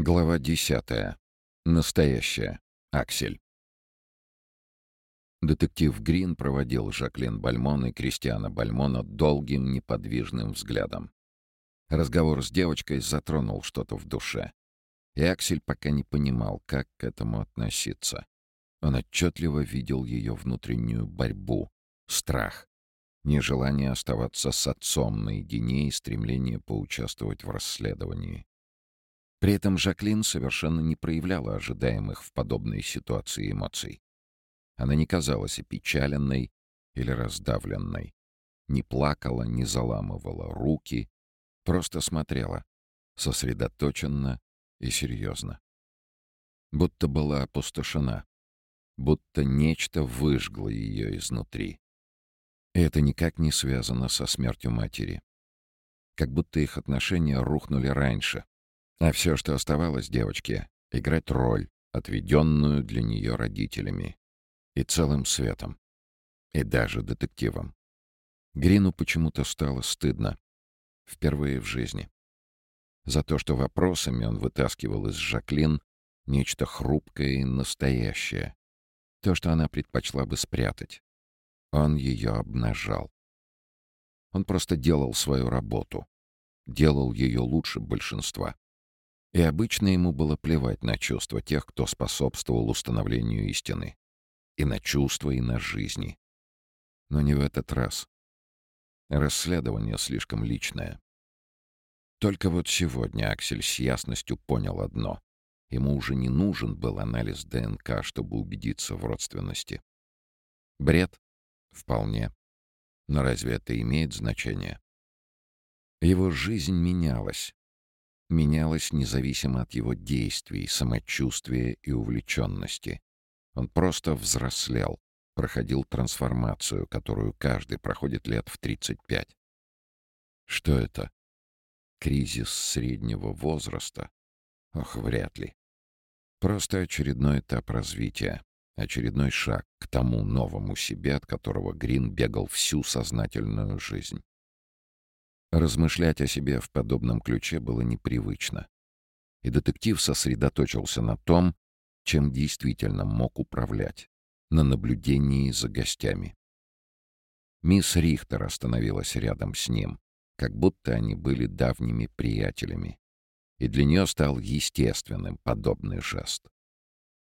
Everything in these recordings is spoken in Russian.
Глава десятая. Настоящая. Аксель. Детектив Грин проводил Жаклин Бальмон и Кристиана Бальмона долгим неподвижным взглядом. Разговор с девочкой затронул что-то в душе. И Аксель пока не понимал, как к этому относиться. Он отчетливо видел ее внутреннюю борьбу, страх, нежелание оставаться с отцом наедине и стремление поучаствовать в расследовании. При этом Жаклин совершенно не проявляла ожидаемых в подобной ситуации эмоций. Она не казалась опечаленной или раздавленной. Не плакала, не заламывала руки, просто смотрела, сосредоточенно и серьезно. Будто была опустошена, будто нечто выжгло ее изнутри. И это никак не связано со смертью матери. Как будто их отношения рухнули раньше, а все, что оставалось девочке, — играть роль, отведенную для нее родителями. И целым светом. И даже детективом. Грину почему-то стало стыдно. Впервые в жизни. За то, что вопросами он вытаскивал из Жаклин нечто хрупкое и настоящее. То, что она предпочла бы спрятать. Он ее обнажал. Он просто делал свою работу. Делал ее лучше большинства. И обычно ему было плевать на чувства тех, кто способствовал установлению истины. И на чувства, и на жизни. Но не в этот раз. Расследование слишком личное. Только вот сегодня Аксель с ясностью понял одно. Ему уже не нужен был анализ ДНК, чтобы убедиться в родственности. Бред? Вполне. Но разве это имеет значение? Его жизнь менялась, менялось независимо от его действий, самочувствия и увлеченности. Он просто взрослел, проходил трансформацию, которую каждый проходит лет в 35. Что это? Кризис среднего возраста? Ох, вряд ли. Просто очередной этап развития, очередной шаг к тому новому себе, от которого Грин бегал всю сознательную жизнь. Размышлять о себе в подобном ключе было непривычно. И детектив сосредоточился на том, чем действительно мог управлять, на наблюдении за гостями. Мисс Рихтер остановилась рядом с ним, как будто они были давними приятелями. И для нее стал естественным подобный жест.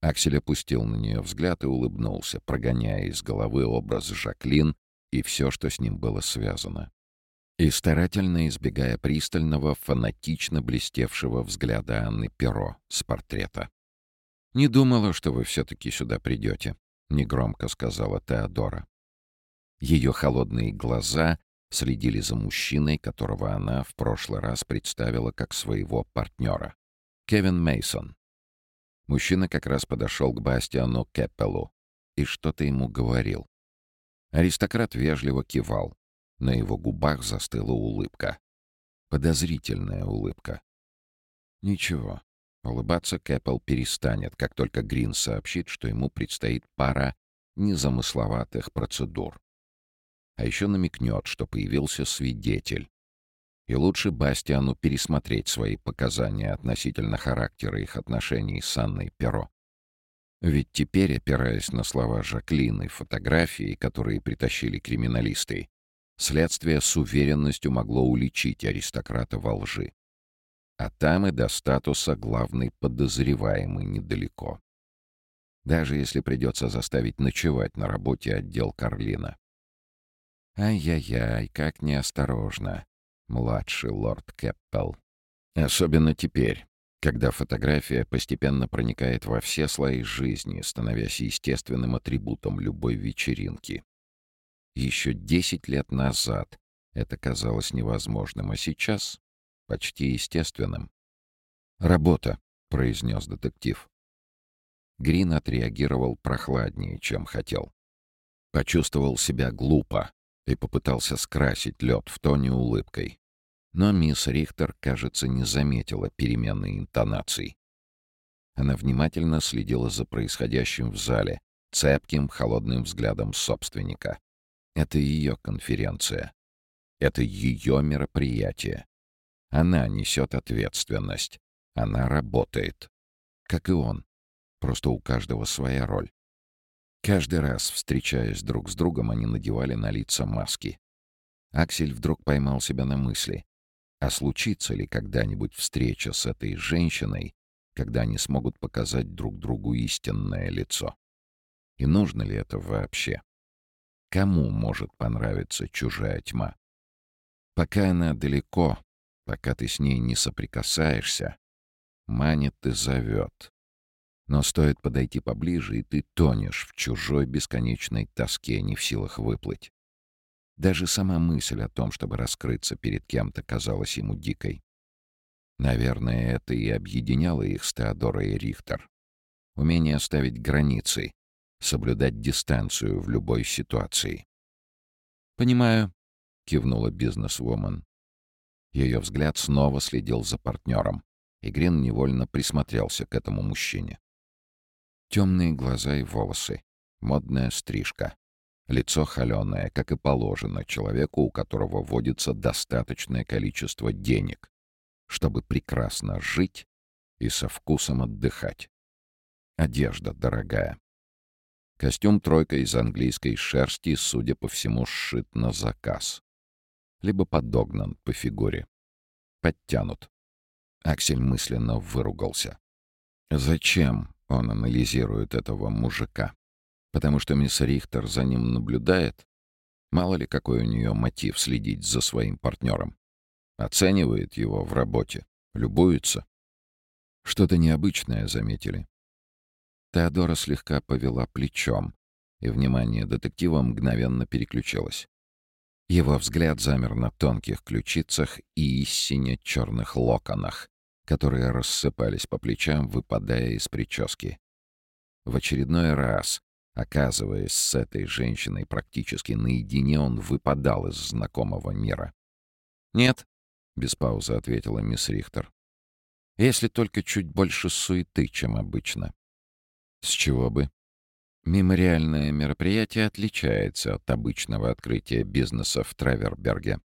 Аксель опустил на нее взгляд и улыбнулся, прогоняя из головы образ Жаклин и все, что с ним было связано и старательно избегая пристального, фанатично блестевшего взгляда Анны Перо с портрета. «Не думала, что вы все-таки сюда придете», — негромко сказала Теодора. Ее холодные глаза следили за мужчиной, которого она в прошлый раз представила как своего партнера. Кевин Мейсон. Мужчина как раз подошел к Бастиану Кеппелу и что-то ему говорил. Аристократ вежливо кивал, на его губах застыла улыбка. Подозрительная улыбка. Ничего. Улыбаться Кэппел перестанет, как только Грин сообщит, что ему предстоит пара незамысловатых процедур. А еще намекнет, что появился свидетель. И лучше Бастиану пересмотреть свои показания относительно характера их отношений с Анной Перо. Ведь теперь, опираясь на слова Жаклин и фотографии, которые притащили криминалисты, Следствие с уверенностью могло уличить аристократа во лжи. А там и до статуса главный подозреваемый недалеко. Даже если придется заставить ночевать на работе отдел Карлина. Ай-яй-яй, как неосторожно, младший лорд Кэппел. Особенно теперь, когда фотография постепенно проникает во все слои жизни, становясь естественным атрибутом любой вечеринки. Еще десять лет назад это казалось невозможным, а сейчас — почти естественным. «Работа», — произнес детектив. Грин отреагировал прохладнее, чем хотел. Почувствовал себя глупо и попытался скрасить лед в тоне улыбкой. Но мисс Рихтер, кажется, не заметила переменной интонаций. Она внимательно следила за происходящим в зале, цепким, холодным взглядом собственника. Это ее конференция. Это ее мероприятие. Она несет ответственность. Она работает. Как и он. Просто у каждого своя роль. Каждый раз, встречаясь друг с другом, они надевали на лица маски. Аксель вдруг поймал себя на мысли. А случится ли когда-нибудь встреча с этой женщиной, когда они смогут показать друг другу истинное лицо? И нужно ли это вообще? Кому может понравиться чужая тьма? Пока она далеко, пока ты с ней не соприкасаешься, манит и зовет. Но стоит подойти поближе, и ты тонешь в чужой бесконечной тоске, не в силах выплыть. Даже сама мысль о том, чтобы раскрыться перед кем-то, казалась ему дикой. Наверное, это и объединяло их с Теодорой и Рихтер. Умение ставить границы, соблюдать дистанцию в любой ситуации. «Понимаю», — кивнула бизнес-вумен. Ее взгляд снова следил за партнером, и Грин невольно присмотрелся к этому мужчине. Темные глаза и волосы, модная стрижка, лицо холеное, как и положено человеку, у которого водится достаточное количество денег, чтобы прекрасно жить и со вкусом отдыхать. Одежда дорогая. Костюм тройка из английской шерсти, судя по всему, сшит на заказ. Либо подогнан по фигуре. Подтянут. Аксель мысленно выругался. Зачем он анализирует этого мужика. Потому что мисс Рихтер за ним наблюдает. Мало ли, какой у нее мотив следить за своим партнером. Оценивает его в работе. Любуется. Что-то необычное заметили. Теодора слегка повела плечом, и внимание детектива мгновенно переключилось. Его взгляд замер на тонких ключицах и сине черных локонах, которые рассыпались по плечам, выпадая из прически. В очередной раз, оказываясь с этой женщиной практически наедине, он выпадал из знакомого мира. «Нет», — без паузы ответила мисс Рихтер. «Если только чуть больше суеты, чем обычно». «С чего бы?» Мемориальное мероприятие отличается от обычного открытия бизнеса в Траверберге.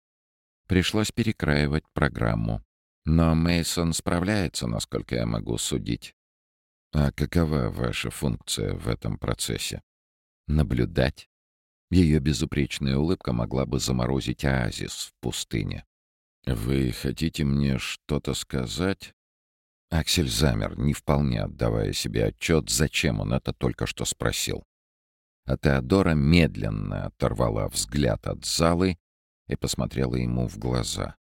Пришлось перекраивать программу. Но Мейсон справляется, насколько я могу судить. А какова ваша функция в этом процессе? Наблюдать. Ее безупречная улыбка могла бы заморозить оазис в пустыне. «Вы хотите мне что-то сказать?» Аксель замер, не вполне отдавая себе отчет, зачем он это только что спросил. А Теодора медленно оторвала взгляд от залы и посмотрела ему в глаза.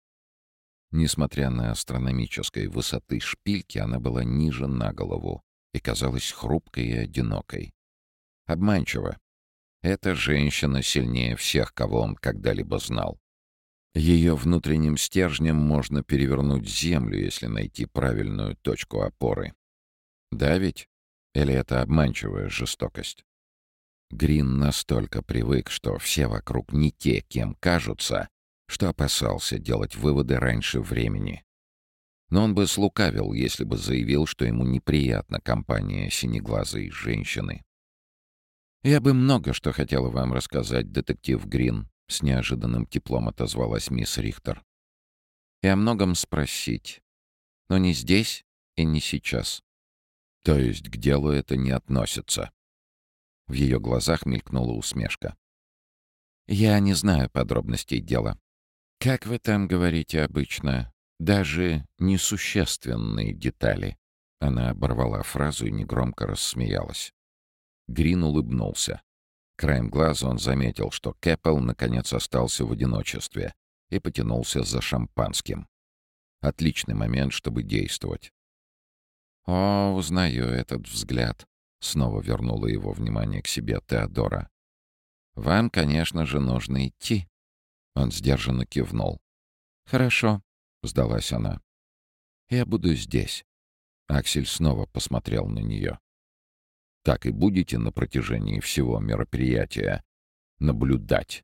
Несмотря на астрономической высоты шпильки, она была ниже на голову и казалась хрупкой и одинокой. Обманчиво. Эта женщина сильнее всех, кого он когда-либо знал. Ее внутренним стержнем можно перевернуть землю, если найти правильную точку опоры. Да ведь? Или это обманчивая жестокость? Грин настолько привык, что все вокруг не те, кем кажутся, что опасался делать выводы раньше времени. Но он бы слукавил, если бы заявил, что ему неприятна компания синеглазой женщины. «Я бы много что хотела вам рассказать, детектив Грин», — с неожиданным теплом отозвалась мисс Рихтер. «И о многом спросить. Но не здесь и не сейчас. То есть к делу это не относится». В ее глазах мелькнула усмешка. «Я не знаю подробностей дела. Как вы там говорите обычно, даже несущественные детали. Она оборвала фразу и негромко рассмеялась. Грин улыбнулся. Краем глаза он заметил, что Кэппел наконец остался в одиночестве и потянулся за шампанским. Отличный момент, чтобы действовать. «О, узнаю этот взгляд», — снова вернула его внимание к себе Теодора. «Вам, конечно же, нужно идти». Он сдержанно кивнул. «Хорошо», — сдалась она. «Я буду здесь». Аксель снова посмотрел на нее. «Так и будете на протяжении всего мероприятия наблюдать?»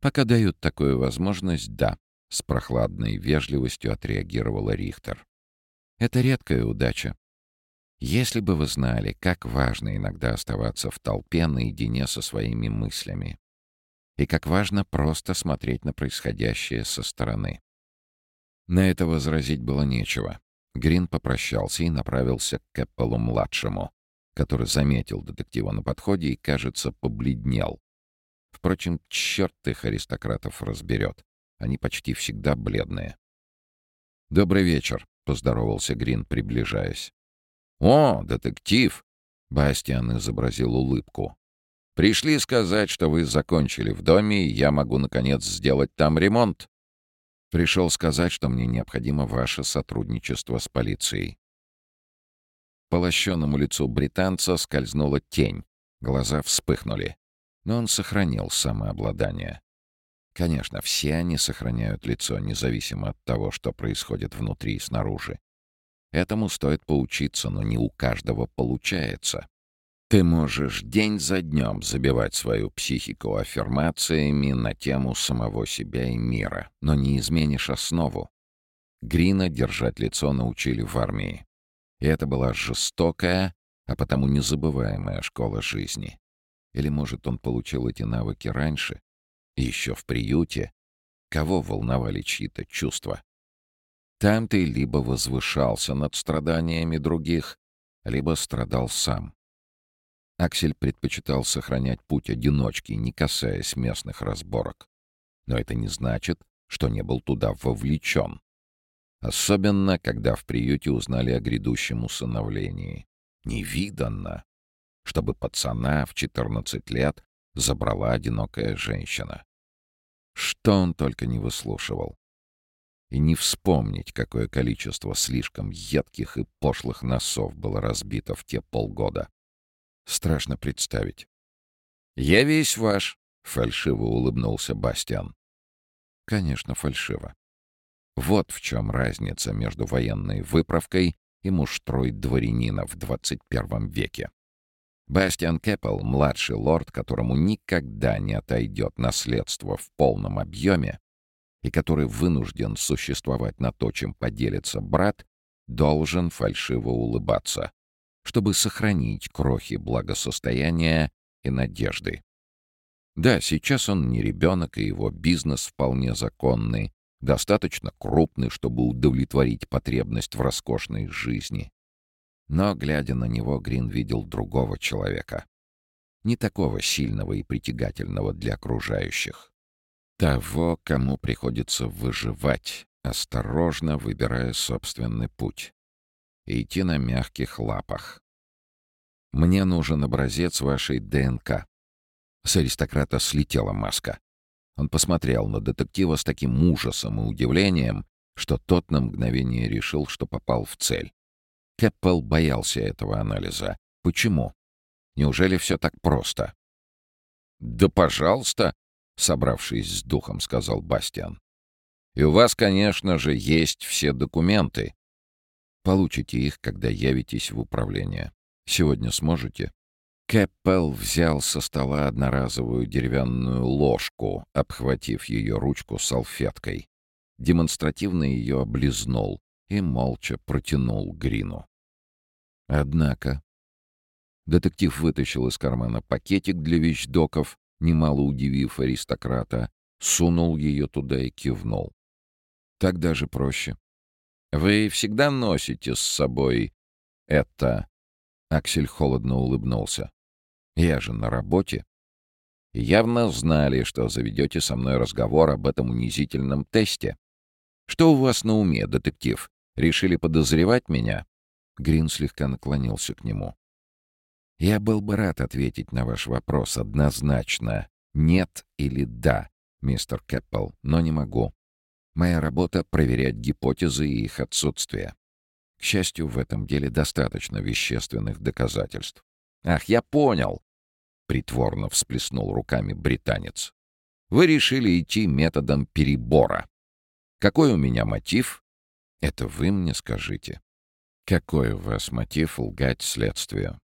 «Пока дают такую возможность, да», — с прохладной вежливостью отреагировала Рихтер. «Это редкая удача. Если бы вы знали, как важно иногда оставаться в толпе наедине со своими мыслями и как важно просто смотреть на происходящее со стороны. На это возразить было нечего. Грин попрощался и направился к Кэппелу-младшему, который заметил детектива на подходе и, кажется, побледнел. Впрочем, черт их аристократов разберет. Они почти всегда бледные. «Добрый вечер», — поздоровался Грин, приближаясь. «О, детектив!» — Бастиан изобразил улыбку. «Пришли сказать, что вы закончили в доме, и я могу, наконец, сделать там ремонт». Пришел сказать, что мне необходимо ваше сотрудничество с полицией. По лощенному лицу британца скользнула тень. Глаза вспыхнули. Но он сохранил самообладание. Конечно, все они сохраняют лицо, независимо от того, что происходит внутри и снаружи. Этому стоит поучиться, но не у каждого получается. Ты можешь день за днем забивать свою психику аффирмациями на тему самого себя и мира, но не изменишь основу. Грина держать лицо научили в армии. И это была жестокая, а потому незабываемая школа жизни. Или, может, он получил эти навыки раньше, еще в приюте? Кого волновали чьи-то чувства? Там ты либо возвышался над страданиями других, либо страдал сам. Аксель предпочитал сохранять путь одиночки, не касаясь местных разборок. Но это не значит, что не был туда вовлечен. Особенно, когда в приюте узнали о грядущем усыновлении. Невиданно, чтобы пацана в 14 лет забрала одинокая женщина. Что он только не выслушивал. И не вспомнить, какое количество слишком едких и пошлых носов было разбито в те полгода. Страшно представить. «Я весь ваш», — фальшиво улыбнулся Бастиан. Конечно, фальшиво. Вот в чем разница между военной выправкой и муштрой дворянина в 21 веке. Бастиан Кэппел, младший лорд, которому никогда не отойдет наследство в полном объеме, и который вынужден существовать на то, чем поделится брат, должен фальшиво улыбаться, чтобы сохранить крохи благосостояния и надежды. Да, сейчас он не ребенок, и его бизнес вполне законный, достаточно крупный, чтобы удовлетворить потребность в роскошной жизни. Но, глядя на него, Грин видел другого человека. Не такого сильного и притягательного для окружающих. Того, кому приходится выживать, осторожно выбирая собственный путь. И идти на мягких лапах. «Мне нужен образец вашей ДНК». С аристократа слетела маска. Он посмотрел на детектива с таким ужасом и удивлением, что тот на мгновение решил, что попал в цель. Кэппел боялся этого анализа. Почему? Неужели все так просто? «Да пожалуйста», — собравшись с духом, сказал Бастиан. «И у вас, конечно же, есть все документы. Получите их, когда явитесь в управление. Сегодня сможете?» Кэппел взял со стола одноразовую деревянную ложку, обхватив ее ручку салфеткой. Демонстративно ее облизнул, и молча протянул Грину. Однако... Детектив вытащил из кармана пакетик для вещдоков, немало удивив аристократа, сунул ее туда и кивнул. Так даже проще. «Вы всегда носите с собой это...» Аксель холодно улыбнулся. «Я же на работе. Явно знали, что заведете со мной разговор об этом унизительном тесте. Что у вас на уме, детектив? Решили подозревать меня?» Грин слегка наклонился к нему. «Я был бы рад ответить на ваш вопрос однозначно. Нет или да, мистер Кэппл, но не могу. Моя работа — проверять гипотезы и их отсутствие. К счастью, в этом деле достаточно вещественных доказательств. «Ах, я понял!» — притворно всплеснул руками британец. «Вы решили идти методом перебора. Какой у меня мотив? Это вы мне скажите. Какой у вас мотив лгать следствию?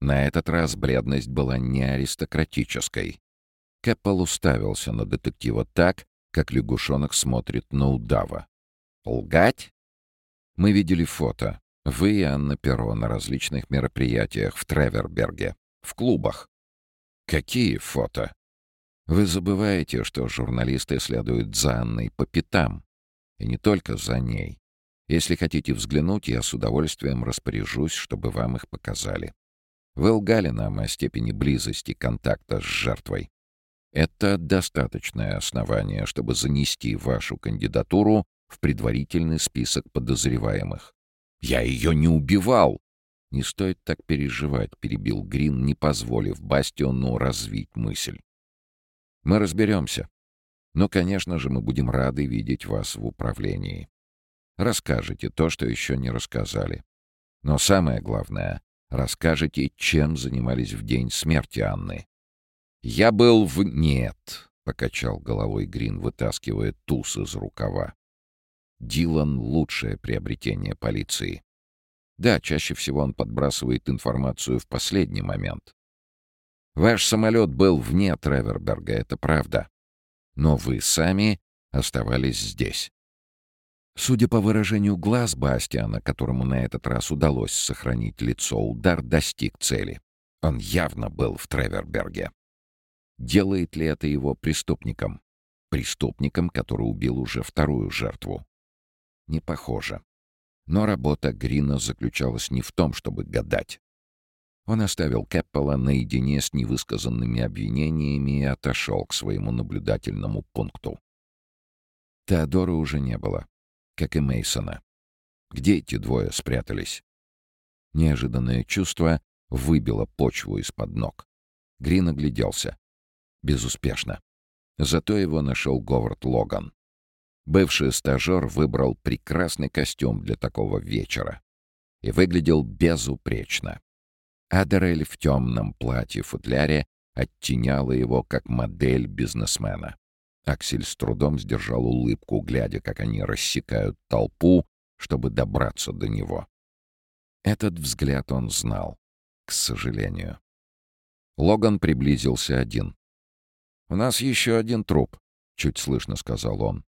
На этот раз бледность была не аристократической. Кэппел уставился на детектива так, как лягушонок смотрит на удава. «Лгать?» «Мы видели фото. Вы и Анна Перо на различных мероприятиях в Треверберге, в клубах. Какие фото? Вы забываете, что журналисты следуют за Анной по пятам. И не только за ней. Если хотите взглянуть, я с удовольствием распоряжусь, чтобы вам их показали. Вы лгали нам о степени близости контакта с жертвой. Это достаточное основание, чтобы занести вашу кандидатуру в предварительный список подозреваемых. Я ее не убивал! Не стоит так переживать, перебил Грин, не позволив Бастиону развить мысль. Мы разберемся. Но, конечно же, мы будем рады видеть вас в управлении. Расскажите то, что еще не рассказали. Но самое главное, расскажете, чем занимались в день смерти Анны. «Я был в...» «Нет», — покачал головой Грин, вытаскивая туз из рукава. Дилан — лучшее приобретение полиции. Да, чаще всего он подбрасывает информацию в последний момент. Ваш самолет был вне Треверберга, это правда. Но вы сами оставались здесь. Судя по выражению глаз Бастиана, которому на этот раз удалось сохранить лицо, удар достиг цели. Он явно был в Треверберге. Делает ли это его преступником? Преступником, который убил уже вторую жертву? Не похоже. Но работа Грина заключалась не в том, чтобы гадать. Он оставил Кэппела наедине с невысказанными обвинениями и отошел к своему наблюдательному пункту. Теодора уже не было, как и Мейсона. Где эти двое спрятались? Неожиданное чувство выбило почву из-под ног. Грин огляделся. Безуспешно. Зато его нашел Говард Логан. Бывший стажер выбрал прекрасный костюм для такого вечера и выглядел безупречно. Адерель в темном платье-футляре оттеняла его как модель бизнесмена. Аксель с трудом сдержал улыбку, глядя, как они рассекают толпу, чтобы добраться до него. Этот взгляд он знал, к сожалению. Логан приблизился один. «У нас еще один труп», — чуть слышно сказал он.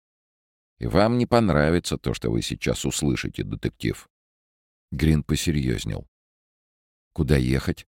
И вам не понравится то, что вы сейчас услышите, детектив. Грин посерьезнел. Куда ехать?